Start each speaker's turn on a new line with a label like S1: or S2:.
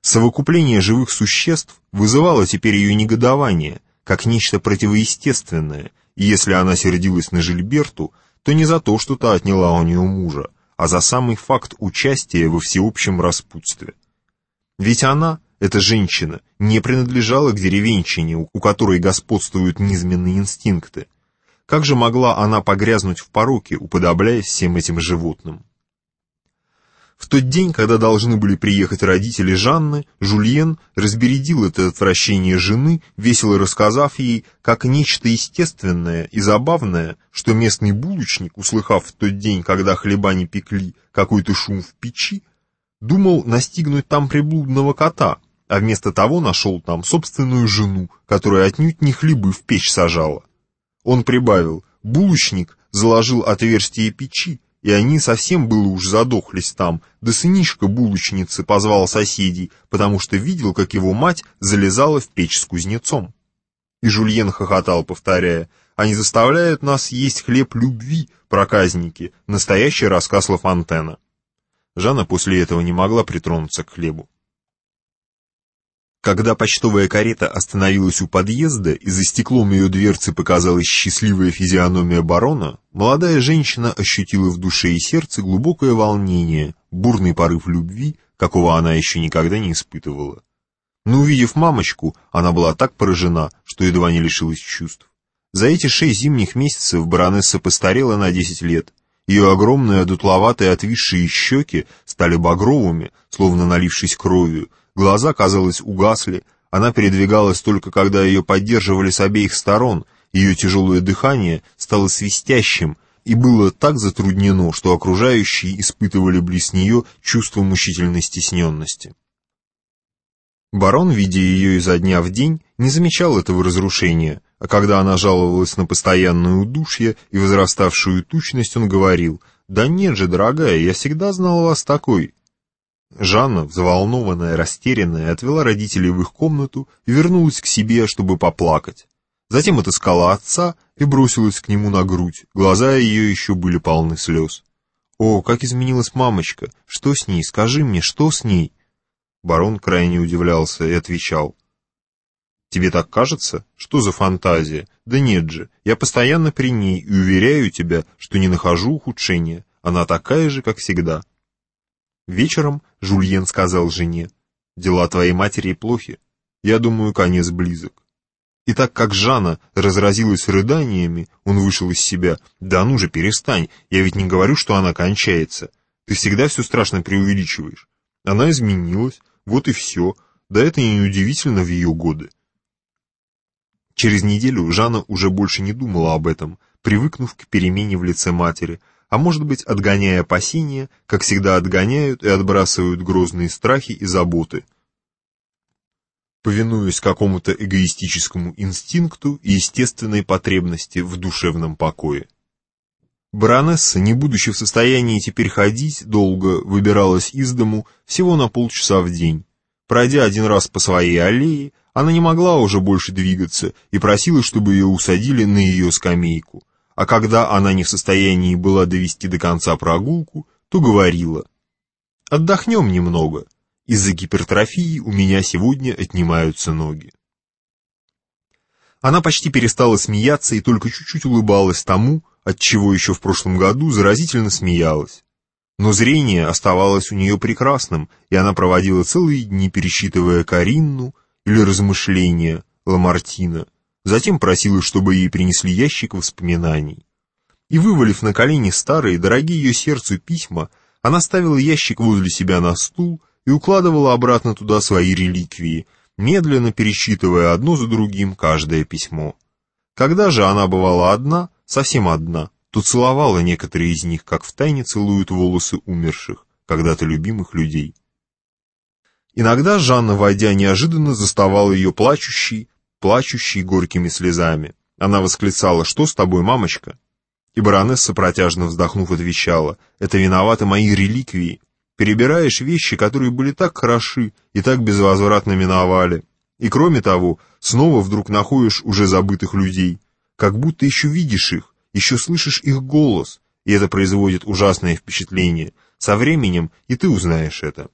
S1: Совокупление живых существ вызывало теперь ее негодование, как нечто противоестественное, и если она сердилась на Жильберту, то не за то, что та отняла у нее мужа, а за самый факт участия во всеобщем распутстве. Ведь она, эта женщина, не принадлежала к деревенщине, у которой господствуют низменные инстинкты. Как же могла она погрязнуть в пороке, уподобляясь всем этим животным? В тот день, когда должны были приехать родители Жанны, Жульен разбередил это отвращение жены, весело рассказав ей, как нечто естественное и забавное, что местный булочник, услыхав в тот день, когда хлеба не пекли, какой-то шум в печи, думал настигнуть там приблудного кота, а вместо того нашел там собственную жену, которая отнюдь не хлебы в печь сажала. Он прибавил, булочник заложил отверстие печи, и они совсем было уж задохлись там, да сынишка булочницы позвал соседей, потому что видел, как его мать залезала в печь с кузнецом. И Жульен хохотал, повторяя, «Они заставляют нас есть хлеб любви, проказники, настоящий рассказ Ла Фонтена». Жанна после этого не могла притронуться к хлебу. Когда почтовая карета остановилась у подъезда и за стеклом ее дверцы показалась счастливая физиономия барона, молодая женщина ощутила в душе и сердце глубокое волнение, бурный порыв любви, какого она еще никогда не испытывала. Но увидев мамочку, она была так поражена, что едва не лишилась чувств. За эти шесть зимних месяцев баронесса постарела на десять лет. Ее огромные дутловатые отвисшие щеки стали багровыми, словно налившись кровью, Глаза, казалось, угасли, она передвигалась только когда ее поддерживали с обеих сторон, ее тяжелое дыхание стало свистящим, и было так затруднено, что окружающие испытывали близ нее чувство мучительной стесненности. Барон, видя ее изо дня в день, не замечал этого разрушения, а когда она жаловалась на постоянное удушье и возраставшую тучность, он говорил, «Да нет же, дорогая, я всегда знал вас такой, Жанна, взволнованная, растерянная, отвела родителей в их комнату и вернулась к себе, чтобы поплакать. Затем отыскала отца и бросилась к нему на грудь, глаза ее еще были полны слез. «О, как изменилась мамочка! Что с ней? Скажи мне, что с ней?» Барон крайне удивлялся и отвечал. «Тебе так кажется? Что за фантазия? Да нет же, я постоянно при ней и уверяю тебя, что не нахожу ухудшения. Она такая же, как всегда». Вечером Жульен сказал жене, «Дела твоей матери плохи. Я думаю, конец близок». И так как Жанна разразилась рыданиями, он вышел из себя. «Да ну же, перестань, я ведь не говорю, что она кончается. Ты всегда все страшно преувеличиваешь. Она изменилась, вот и все. Да это и неудивительно в ее годы». Через неделю Жанна уже больше не думала об этом, привыкнув к перемене в лице матери – а может быть, отгоняя опасения, как всегда отгоняют и отбрасывают грозные страхи и заботы, повинуясь какому-то эгоистическому инстинкту и естественной потребности в душевном покое. Баронесса, не будучи в состоянии теперь ходить долго, выбиралась из дому всего на полчаса в день. Пройдя один раз по своей аллее, она не могла уже больше двигаться и просила, чтобы ее усадили на ее скамейку а когда она не в состоянии была довести до конца прогулку, то говорила «Отдохнем немного, из-за гипертрофии у меня сегодня отнимаются ноги». Она почти перестала смеяться и только чуть-чуть улыбалась тому, от чего еще в прошлом году заразительно смеялась. Но зрение оставалось у нее прекрасным, и она проводила целые дни, пересчитывая Каринну или размышления Ламартина, Затем просила, чтобы ей принесли ящик воспоминаний. И вывалив на колени старые, дорогие ее сердцу письма, она ставила ящик возле себя на стул и укладывала обратно туда свои реликвии, медленно пересчитывая одно за другим каждое письмо. Когда же она бывала одна, совсем одна, то целовала некоторые из них, как в тайне целуют волосы умерших, когда-то любимых людей. Иногда Жанна, войдя неожиданно, заставала ее плачущей, плачущей горькими слезами. Она восклицала «Что с тобой, мамочка?» И баронесса, протяжно вздохнув, отвечала «Это виноваты мои реликвии. Перебираешь вещи, которые были так хороши и так безвозвратно миновали. И кроме того, снова вдруг находишь уже забытых людей, как будто еще видишь их, еще слышишь их голос, и это производит ужасное впечатление. Со временем и ты узнаешь это».